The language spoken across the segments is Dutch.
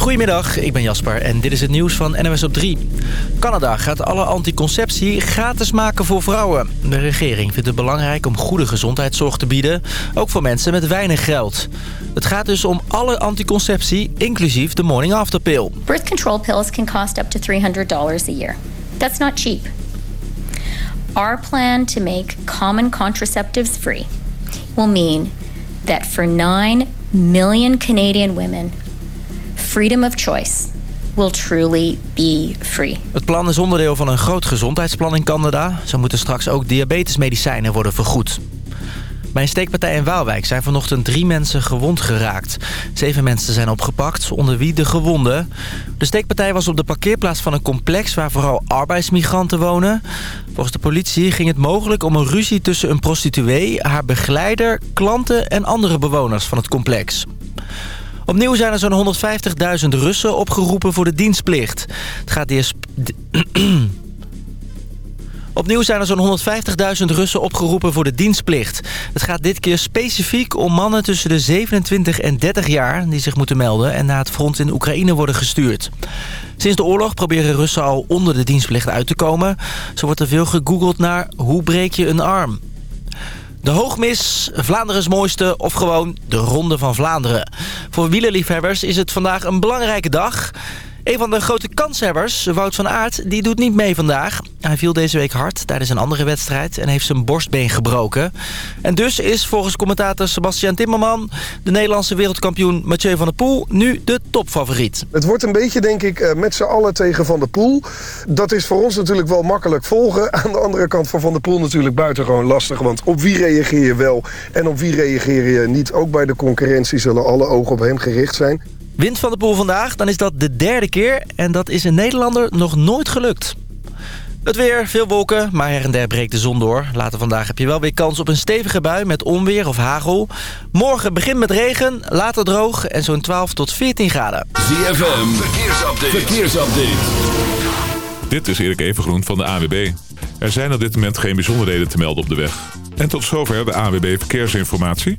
Goedemiddag, ik ben Jasper en dit is het nieuws van NWS op 3. Canada gaat alle anticonceptie gratis maken voor vrouwen. De regering vindt het belangrijk om goede gezondheidszorg te bieden, ook voor mensen met weinig geld. Het gaat dus om alle anticonceptie, inclusief de morning after pill. Birth control pills can cost up to $300 a year. That's not cheap. Our plan to make common contraceptives free will mean that for 9 million Canadian women, freedom of choice will truly be free. Het plan is onderdeel van een groot gezondheidsplan in Canada. Zo moeten straks ook diabetesmedicijnen worden vergoed. Bij een steekpartij in Waalwijk zijn vanochtend drie mensen gewond geraakt. Zeven mensen zijn opgepakt, onder wie de gewonden. De steekpartij was op de parkeerplaats van een complex waar vooral arbeidsmigranten wonen. Volgens de politie ging het mogelijk om een ruzie tussen een prostituee, haar begeleider, klanten en andere bewoners van het complex. Opnieuw zijn er zo'n 150.000 Russen opgeroepen voor de dienstplicht. Het gaat eerst... Opnieuw zijn er zo'n 150.000 Russen opgeroepen voor de dienstplicht. Het gaat dit keer specifiek om mannen tussen de 27 en 30 jaar... die zich moeten melden en naar het front in Oekraïne worden gestuurd. Sinds de oorlog proberen Russen al onder de dienstplicht uit te komen. Zo wordt er veel gegoogeld naar hoe breek je een arm. De Hoogmis, Vlaanderen's mooiste of gewoon de Ronde van Vlaanderen. Voor wielerliefhebbers is het vandaag een belangrijke dag... Een van de grote kanshebbers, Wout van Aert, die doet niet mee vandaag. Hij viel deze week hard tijdens een andere wedstrijd en heeft zijn borstbeen gebroken. En dus is volgens commentator Sebastian Timmerman... de Nederlandse wereldkampioen Mathieu van der Poel nu de topfavoriet. Het wordt een beetje, denk ik, eh, met z'n allen tegen Van der Poel. Dat is voor ons natuurlijk wel makkelijk volgen. Aan de andere kant van Van der Poel natuurlijk buitengewoon lastig. Want op wie reageer je wel en op wie reageer je niet? Ook bij de concurrentie zullen alle ogen op hem gericht zijn. Wint Van der Poel vandaag, dan is dat de derde keer. En dat is een Nederlander nog nooit gelukt. Het weer, veel wolken, maar her en der breekt de zon door. Later vandaag heb je wel weer kans op een stevige bui met onweer of hagel. Morgen begint met regen, later droog en zo'n 12 tot 14 graden. ZFM, verkeersupdate. verkeersupdate. Dit is Erik Evengroen van de AWB. Er zijn op dit moment geen bijzonderheden te melden op de weg. En tot zover de AWB Verkeersinformatie.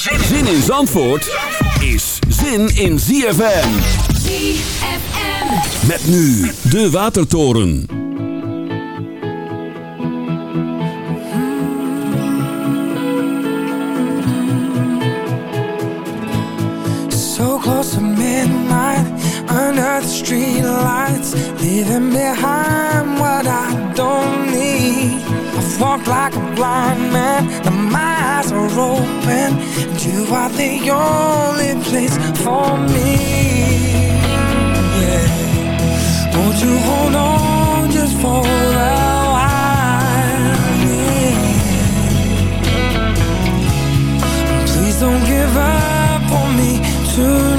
Zin in Zandvoort is zin in ZFM. ZFM. Met nu de Watertoren. So close to midnight, under the street lights, leaving behind what I don't need. Walk like a blind man, now my eyes are open, and you are the only place for me. Yeah. Won't you hold on just for a while? Yeah. Please don't give up on me tonight.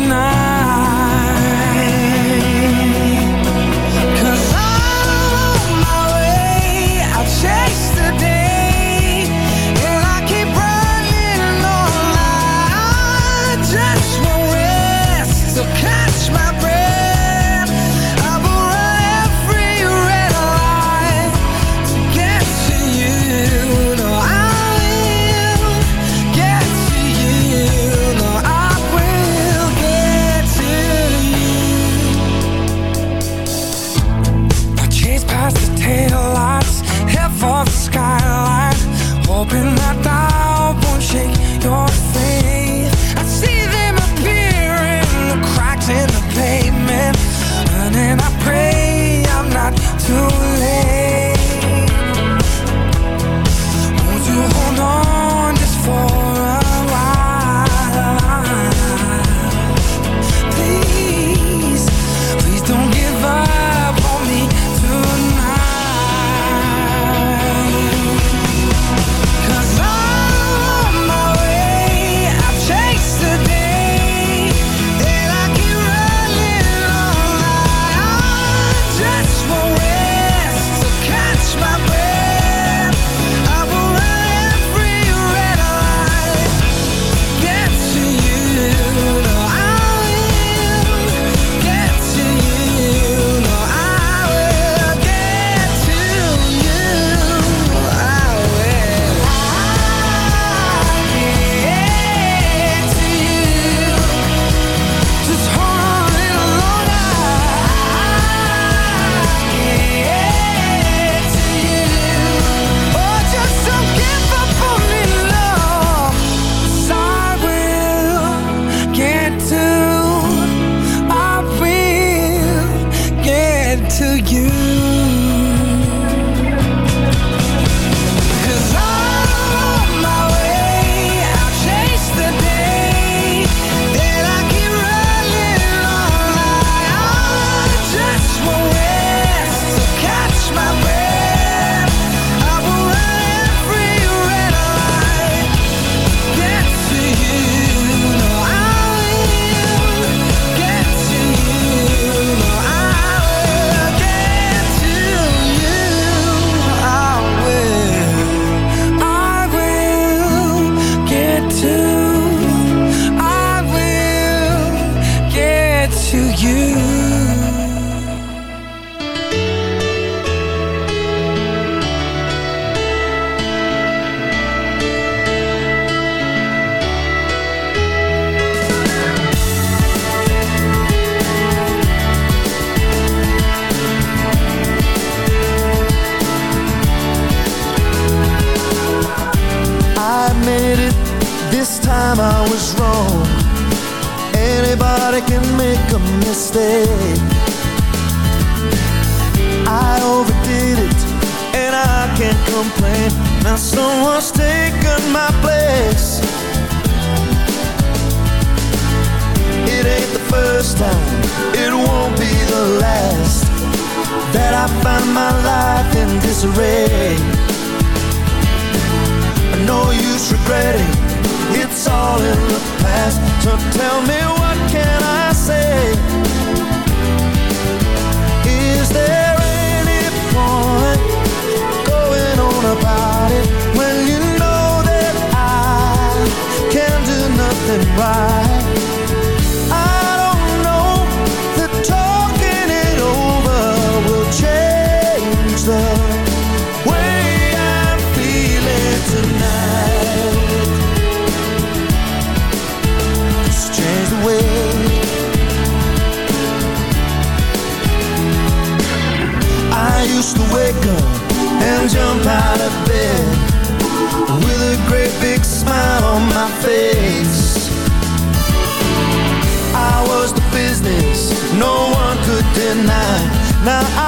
那。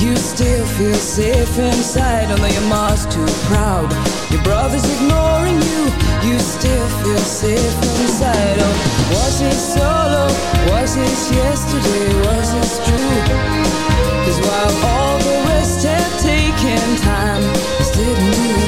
You still feel safe inside, although your mom's too proud. Your brother's ignoring you. You still feel safe inside. Oh, was it solo? Was it yesterday? Was it true? Cause while all the rest have taken time, this didn't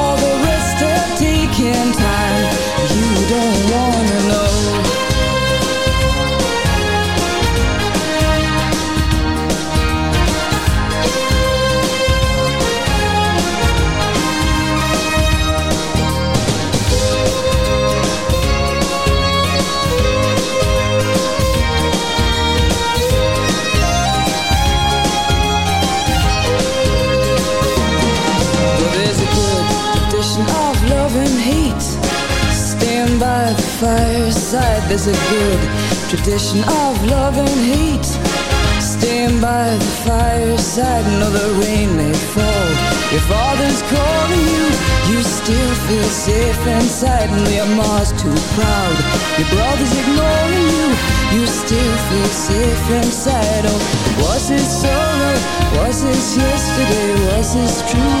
fireside There's a good tradition of love and hate Staying by the fireside Know the rain may fall Your father's calling you You still feel safe inside And your mom's too proud Your brother's ignoring you You still feel safe inside Oh, was it solo? Was this yesterday? Was this true?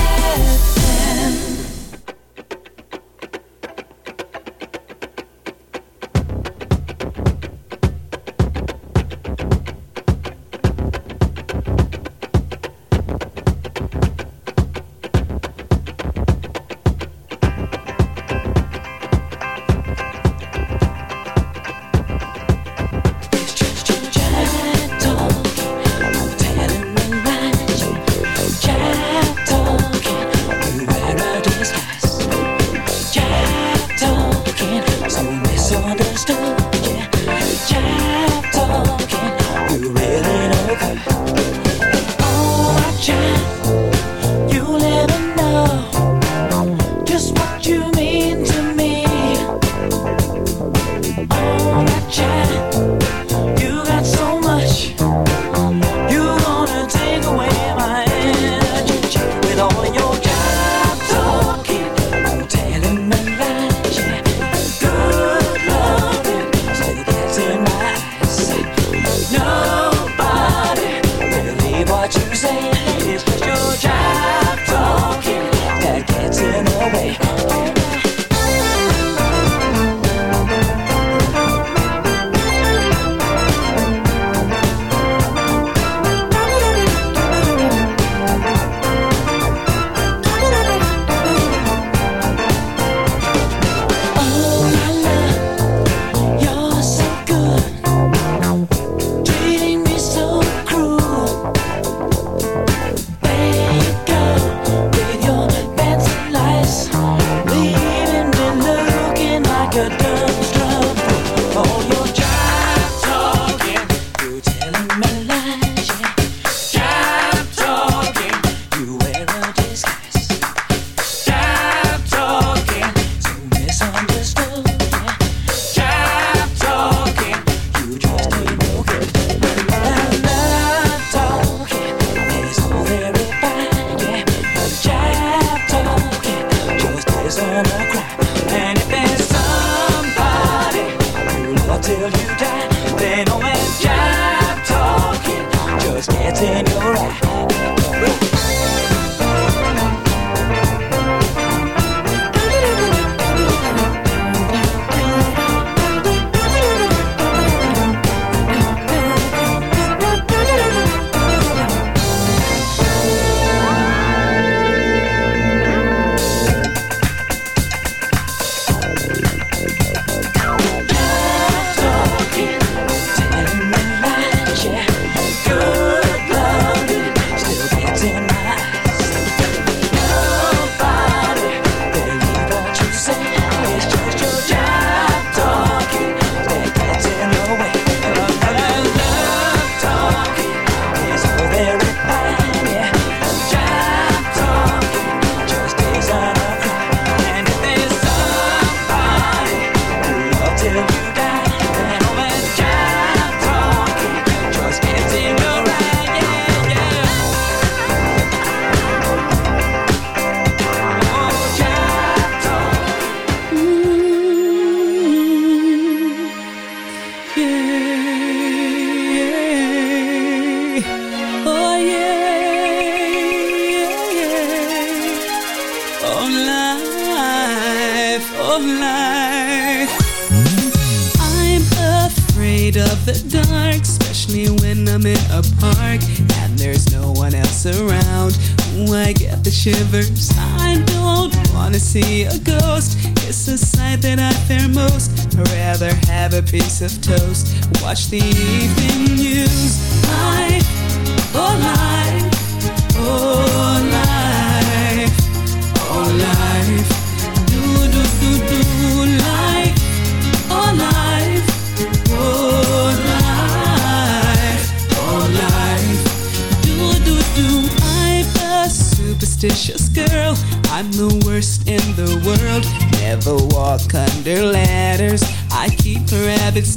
piece of toast. Watch the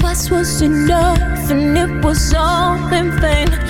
twice was enough, and it was all in vain.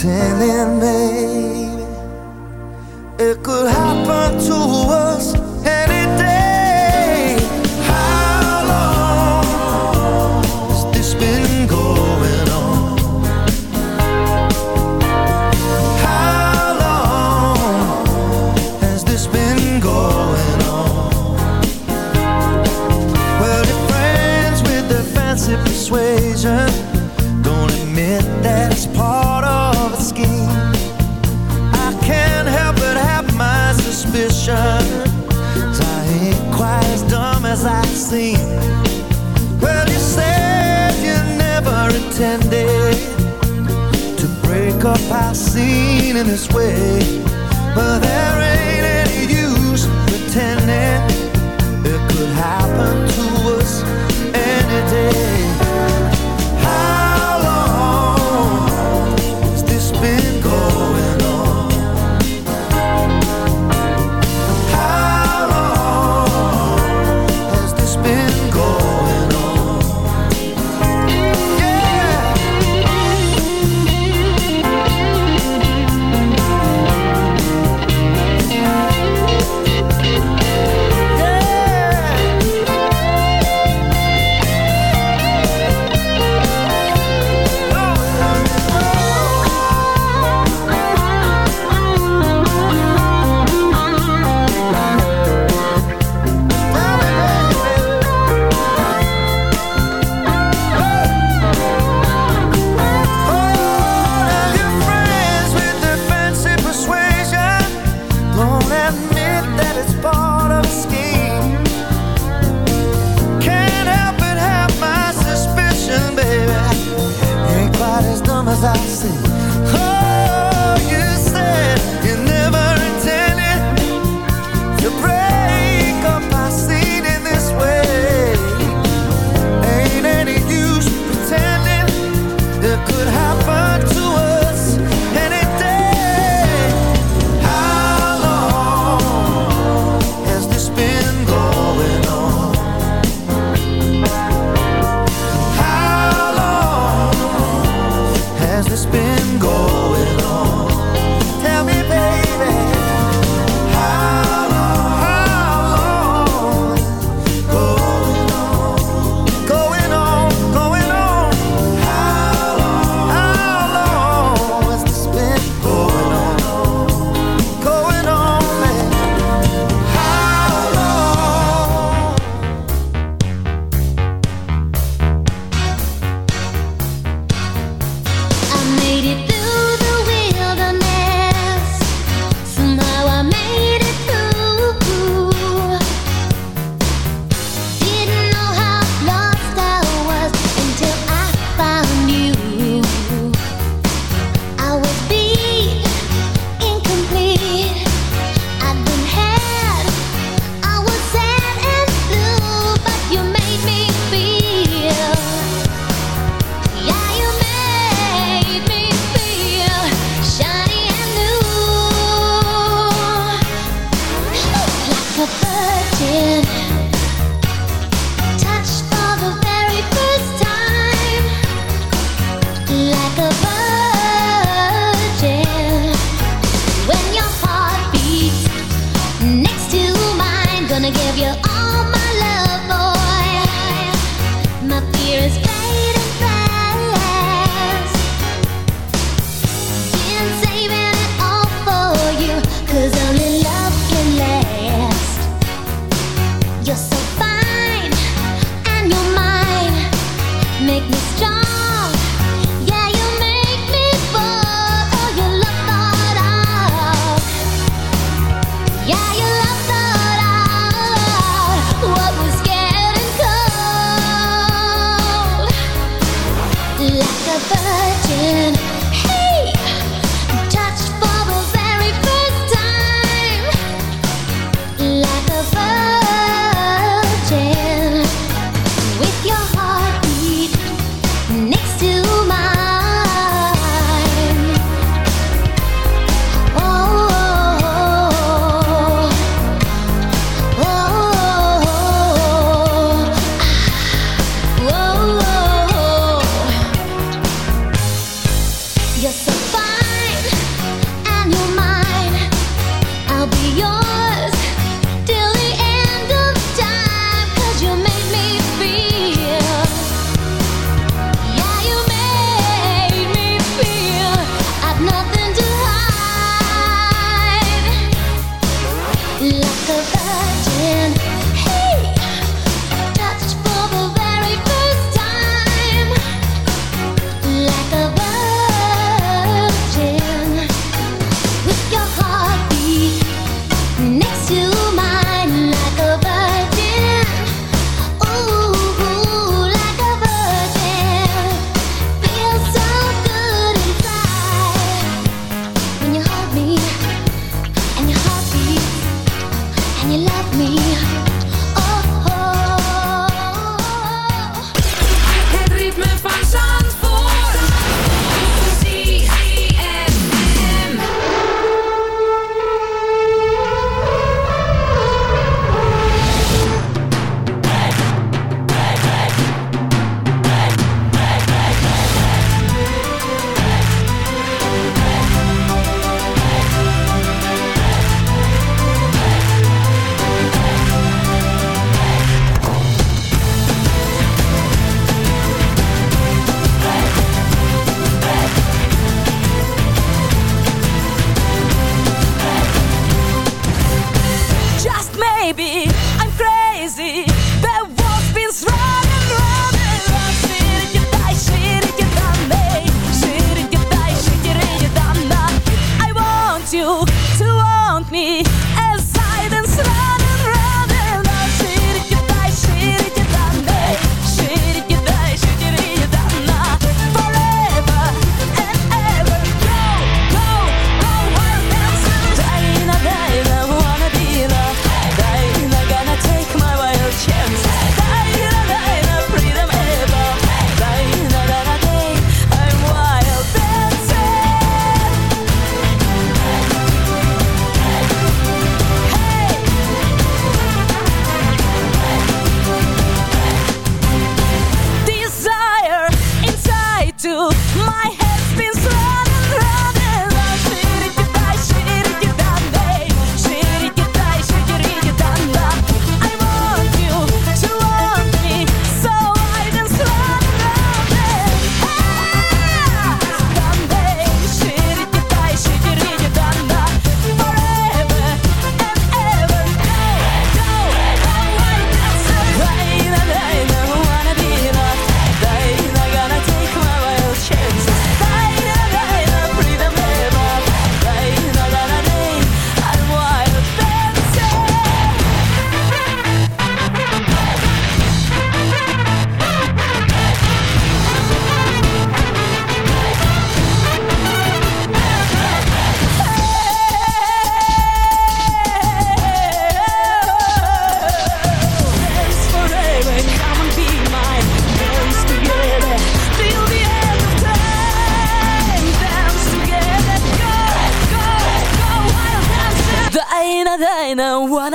pretending, baby, it could happen. in this way.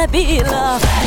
Be loved.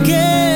Girl.